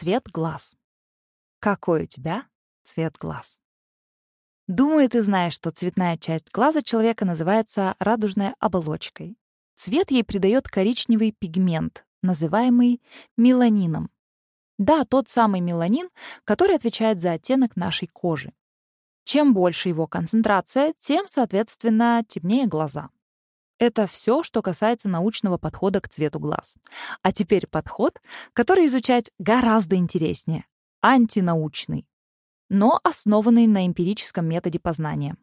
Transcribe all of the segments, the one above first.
Цвет глаз. Какой у тебя цвет глаз? Думаю, ты знаешь, что цветная часть глаза человека называется радужной оболочкой. Цвет ей придает коричневый пигмент, называемый меланином. Да, тот самый меланин, который отвечает за оттенок нашей кожи. Чем больше его концентрация, тем, соответственно, темнее глаза. Это все, что касается научного подхода к цвету глаз. А теперь подход, который изучать гораздо интереснее — антинаучный, но основанный на эмпирическом методе познания.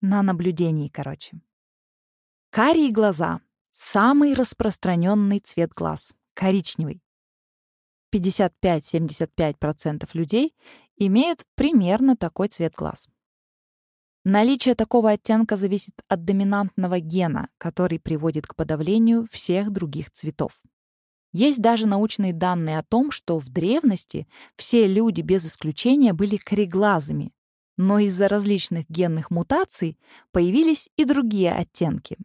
На наблюдении, короче. Карие глаза — самый распространенный цвет глаз, коричневый. 55-75% людей имеют примерно такой цвет глаз. Наличие такого оттенка зависит от доминантного гена, который приводит к подавлению всех других цветов. Есть даже научные данные о том, что в древности все люди без исключения были кореглазыми, но из-за различных генных мутаций появились и другие оттенки.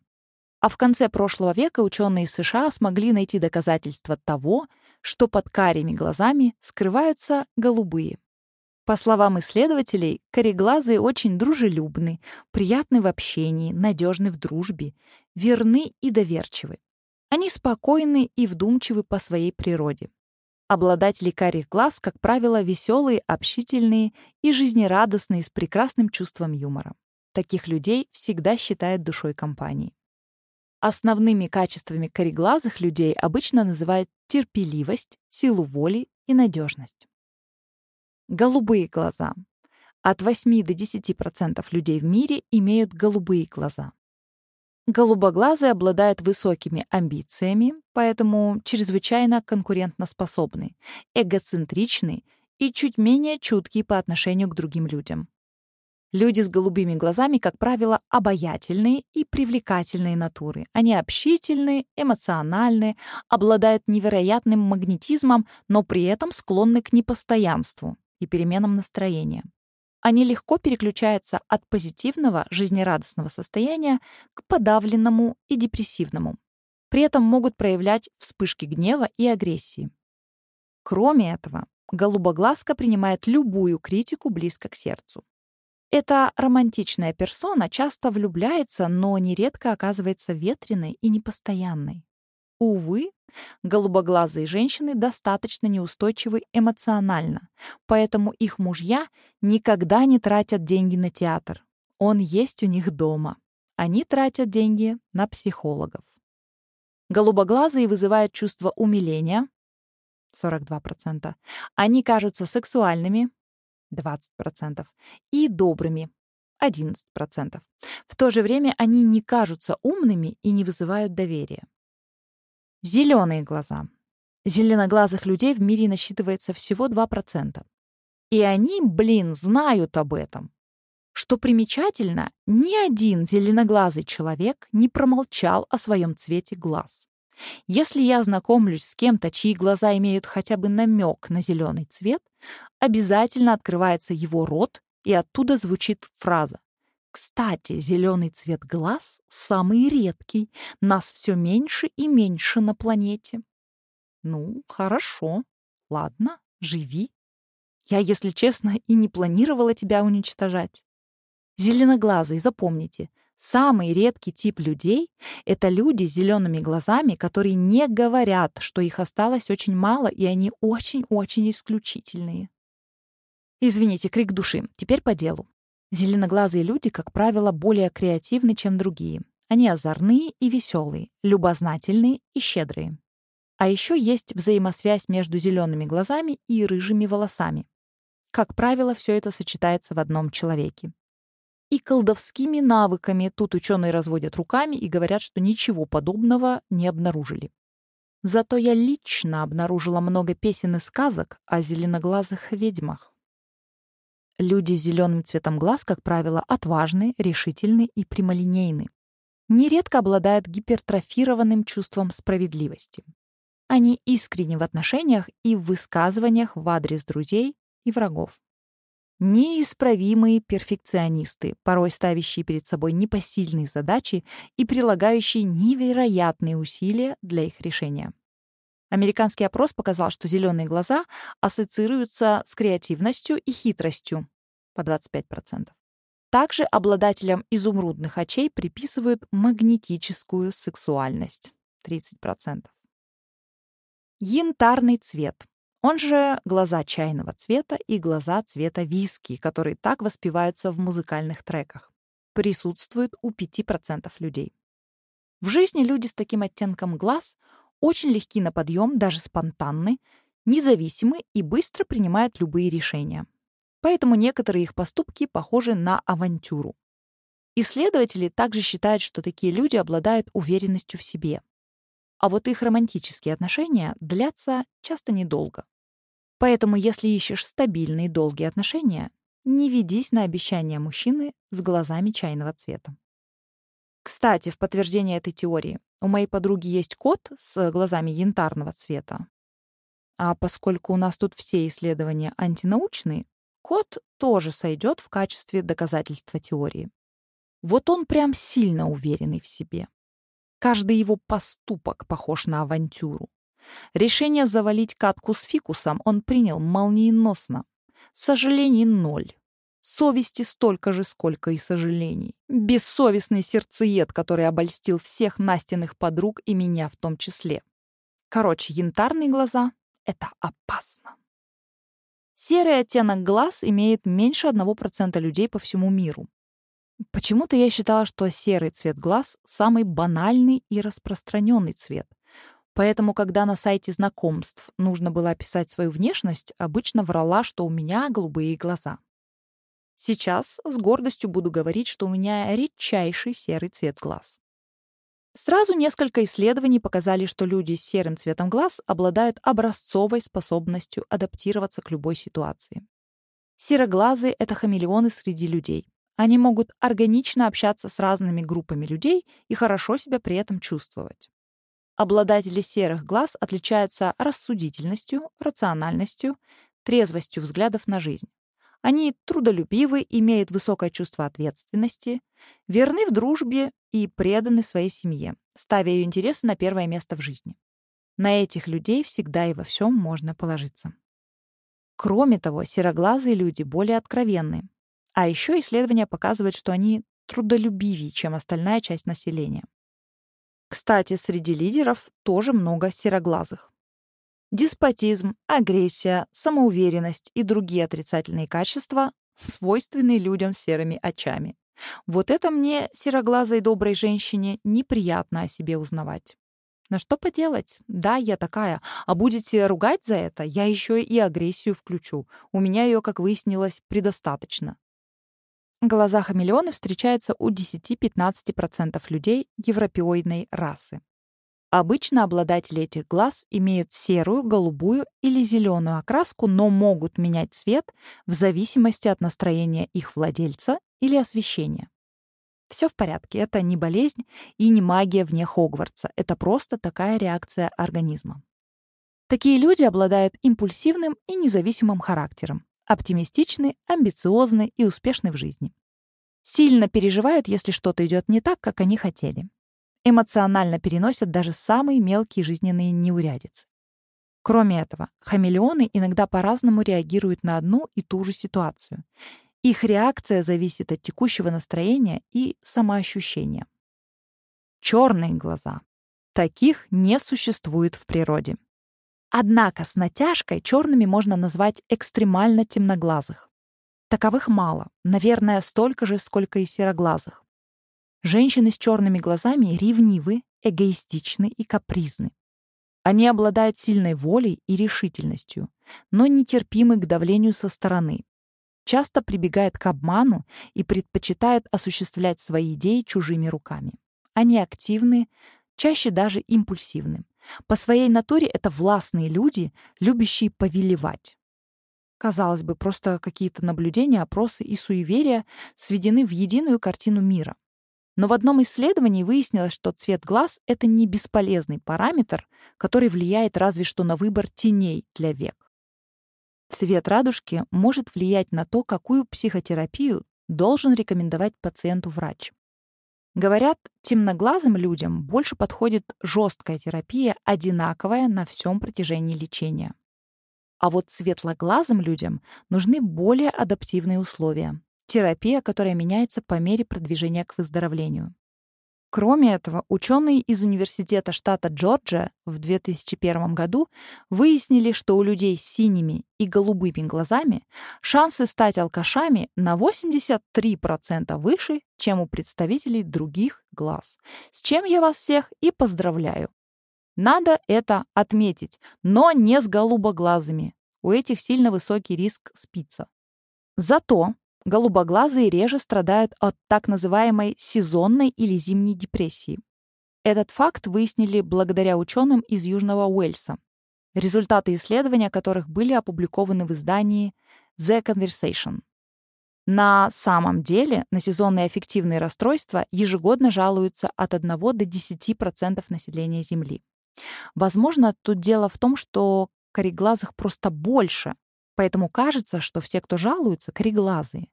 А в конце прошлого века ученые США смогли найти доказательства того, что под карими глазами скрываются голубые. По словам исследователей, кореглазые очень дружелюбны, приятны в общении, надежны в дружбе, верны и доверчивы. Они спокойны и вдумчивы по своей природе. Обладатели карих глаз, как правило, веселые, общительные и жизнерадостные с прекрасным чувством юмора. Таких людей всегда считают душой компании. Основными качествами кореглазых людей обычно называют терпеливость, силу воли и надежность. Голубые глаза. От 8 до 10% людей в мире имеют голубые глаза. Голубоглазые обладают высокими амбициями, поэтому чрезвычайно конкурентоспособны, эгоцентричны и чуть менее чуткие по отношению к другим людям. Люди с голубыми глазами, как правило, обаятельные и привлекательные натуры. Они общительны, эмоциональны, обладают невероятным магнетизмом, но при этом склонны к непостоянству и переменам настроения. Они легко переключаются от позитивного, жизнерадостного состояния к подавленному и депрессивному. При этом могут проявлять вспышки гнева и агрессии. Кроме этого, голубоглазка принимает любую критику близко к сердцу. Эта романтичная персона часто влюбляется, но нередко оказывается ветреной и непостоянной. Увы, голубоглазые женщины достаточно неустойчивы эмоционально, поэтому их мужья никогда не тратят деньги на театр. Он есть у них дома. Они тратят деньги на психологов. Голубоглазые вызывают чувство умиления 42%. Они кажутся сексуальными 20% и добрыми 11%. В то же время они не кажутся умными и не вызывают доверия. Зеленые глаза. Зеленоглазых людей в мире насчитывается всего 2%. И они, блин, знают об этом. Что примечательно, ни один зеленоглазый человек не промолчал о своем цвете глаз. Если я знакомлюсь с кем-то, чьи глаза имеют хотя бы намек на зеленый цвет, обязательно открывается его рот, и оттуда звучит фраза кстати, зеленый цвет глаз самый редкий. Нас все меньше и меньше на планете. Ну, хорошо. Ладно, живи. Я, если честно, и не планировала тебя уничтожать. Зеленоглазый, запомните, самый редкий тип людей — это люди с зелеными глазами, которые не говорят, что их осталось очень мало, и они очень-очень исключительные. Извините, крик души. Теперь по делу. Зеленоглазые люди, как правило, более креативны, чем другие. Они озорные и веселые, любознательные и щедрые. А еще есть взаимосвязь между зелеными глазами и рыжими волосами. Как правило, все это сочетается в одном человеке. И колдовскими навыками тут ученые разводят руками и говорят, что ничего подобного не обнаружили. Зато я лично обнаружила много песен и сказок о зеленоглазых ведьмах. Люди с зеленым цветом глаз, как правило, отважны, решительны и прямолинейны. Нередко обладают гипертрофированным чувством справедливости. Они искренни в отношениях и в высказываниях в адрес друзей и врагов. Неисправимые перфекционисты, порой ставящие перед собой непосильные задачи и прилагающие невероятные усилия для их решения. Американский опрос показал, что зеленые глаза ассоциируются с креативностью и хитростью по 25%. Также обладателям изумрудных очей приписывают магнетическую сексуальность 30%. Янтарный цвет. Он же глаза чайного цвета и глаза цвета виски, которые так воспеваются в музыкальных треках. Присутствует у 5% людей. В жизни люди с таким оттенком глаз очень легки на подъем, даже спонтанны, независимы и быстро принимают любые решения. Поэтому некоторые их поступки похожи на авантюру. Исследователи также считают, что такие люди обладают уверенностью в себе. А вот их романтические отношения длятся часто недолго. Поэтому, если ищешь стабильные долгие отношения, не ведись на обещания мужчины с глазами чайного цвета. Кстати, в подтверждение этой теории, у моей подруги есть кот с глазами янтарного цвета. А поскольку у нас тут все исследования антинаучные, кот тоже сойдет в качестве доказательства теории. Вот он прям сильно уверенный в себе. Каждый его поступок похож на авантюру. Решение завалить катку с фикусом он принял молниеносно. Сожалений ноль. Совести столько же, сколько и сожалений. Бессовестный сердцеед, который обольстил всех Настиных подруг и меня в том числе. Короче, янтарные глаза — это опасно. Серый оттенок глаз имеет меньше 1% людей по всему миру. Почему-то я считала, что серый цвет глаз — самый банальный и распространенный цвет. Поэтому, когда на сайте знакомств нужно было описать свою внешность, обычно врала, что у меня голубые глаза. Сейчас с гордостью буду говорить, что у меня редчайший серый цвет глаз. Сразу несколько исследований показали, что люди с серым цветом глаз обладают образцовой способностью адаптироваться к любой ситуации. Сероглазые — это хамелеоны среди людей. Они могут органично общаться с разными группами людей и хорошо себя при этом чувствовать. Обладатели серых глаз отличаются рассудительностью, рациональностью, трезвостью взглядов на жизнь. Они трудолюбивы, имеют высокое чувство ответственности, верны в дружбе и преданы своей семье, ставя ее интересы на первое место в жизни. На этих людей всегда и во всем можно положиться. Кроме того, сероглазые люди более откровенны. А еще исследования показывают, что они трудолюбивее, чем остальная часть населения. Кстати, среди лидеров тоже много сероглазых. Деспотизм, агрессия, самоуверенность и другие отрицательные качества свойственны людям с серыми очами. Вот это мне, сероглазой доброй женщине, неприятно о себе узнавать. Но что поделать? Да, я такая. А будете ругать за это, я еще и агрессию включу. У меня ее, как выяснилось, предостаточно. Глаза хамелеоны встречаются у 10-15% людей европеоидной расы. Обычно обладатели этих глаз имеют серую, голубую или зеленую окраску, но могут менять цвет в зависимости от настроения их владельца или освещения. Все в порядке, это не болезнь и не магия вне Хогвартса, это просто такая реакция организма. Такие люди обладают импульсивным и независимым характером оптимистичны, амбициозны и успешны в жизни. Сильно переживают, если что-то идет не так, как они хотели. Эмоционально переносят даже самые мелкие жизненные неурядицы. Кроме этого, хамелеоны иногда по-разному реагируют на одну и ту же ситуацию. Их реакция зависит от текущего настроения и самоощущения. Черные глаза. Таких не существует в природе. Однако с натяжкой черными можно назвать экстремально темноглазых. Таковых мало, наверное, столько же, сколько и сероглазых. Женщины с черными глазами ревнивы, эгоистичны и капризны. Они обладают сильной волей и решительностью, но нетерпимы к давлению со стороны. Часто прибегают к обману и предпочитают осуществлять свои идеи чужими руками. Они активны, чаще даже импульсивны. По своей натуре это властные люди, любящие повелевать. Казалось бы, просто какие-то наблюдения, опросы и суеверия сведены в единую картину мира. Но в одном исследовании выяснилось, что цвет глаз — это не бесполезный параметр, который влияет разве что на выбор теней для век. Цвет радужки может влиять на то, какую психотерапию должен рекомендовать пациенту врач. Говорят, темноглазым людям больше подходит жесткая терапия, одинаковая на всем протяжении лечения. А вот светлоглазым людям нужны более адаптивные условия. Терапия, которая меняется по мере продвижения к выздоровлению. Кроме этого, ученые из Университета штата Джорджия в 2001 году выяснили, что у людей с синими и голубыми глазами шансы стать алкашами на 83% выше, чем у представителей других глаз. С чем я вас всех и поздравляю. Надо это отметить, но не с голубоглазыми. У этих сильно высокий риск спиться. Зато Голубоглазые реже страдают от так называемой сезонной или зимней депрессии. Этот факт выяснили благодаря ученым из Южного Уэльса, результаты исследования которых были опубликованы в издании The Conversation. На самом деле на сезонные аффективные расстройства ежегодно жалуются от 1 до 10% населения Земли. Возможно, тут дело в том, что кореглазых просто больше, Поэтому кажется, что все, кто жалуются, кореглазые.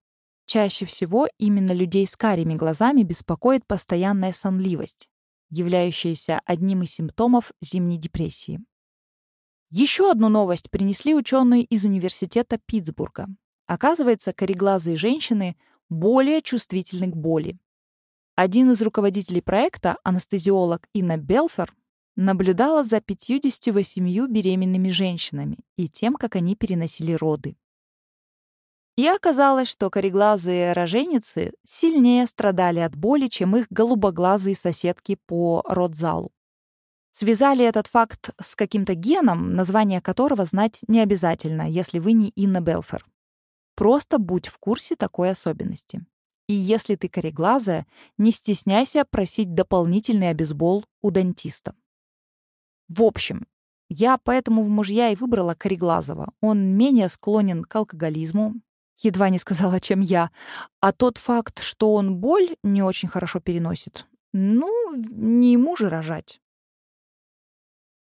Чаще всего именно людей с карими глазами беспокоит постоянная сонливость, являющаяся одним из симптомов зимней депрессии. Еще одну новость принесли ученые из университета Питтсбурга. Оказывается, кореглазые женщины более чувствительны к боли. Один из руководителей проекта, анестезиолог Инна Белфер, наблюдала за 58 беременными женщинами и тем, как они переносили роды. И оказалось, что кореглазые роженицы сильнее страдали от боли, чем их голубоглазые соседки по родзалу. Связали этот факт с каким-то геном, название которого знать не обязательно, если вы не Инна Белфер. Просто будь в курсе такой особенности. И если ты кореглазая, не стесняйся просить дополнительный обезбол у дантиста. В общем, я поэтому в мужья и выбрала Кореглазова. Он менее склонен к алкоголизму, едва не сказала, чем я. А тот факт, что он боль не очень хорошо переносит, ну, не ему же рожать.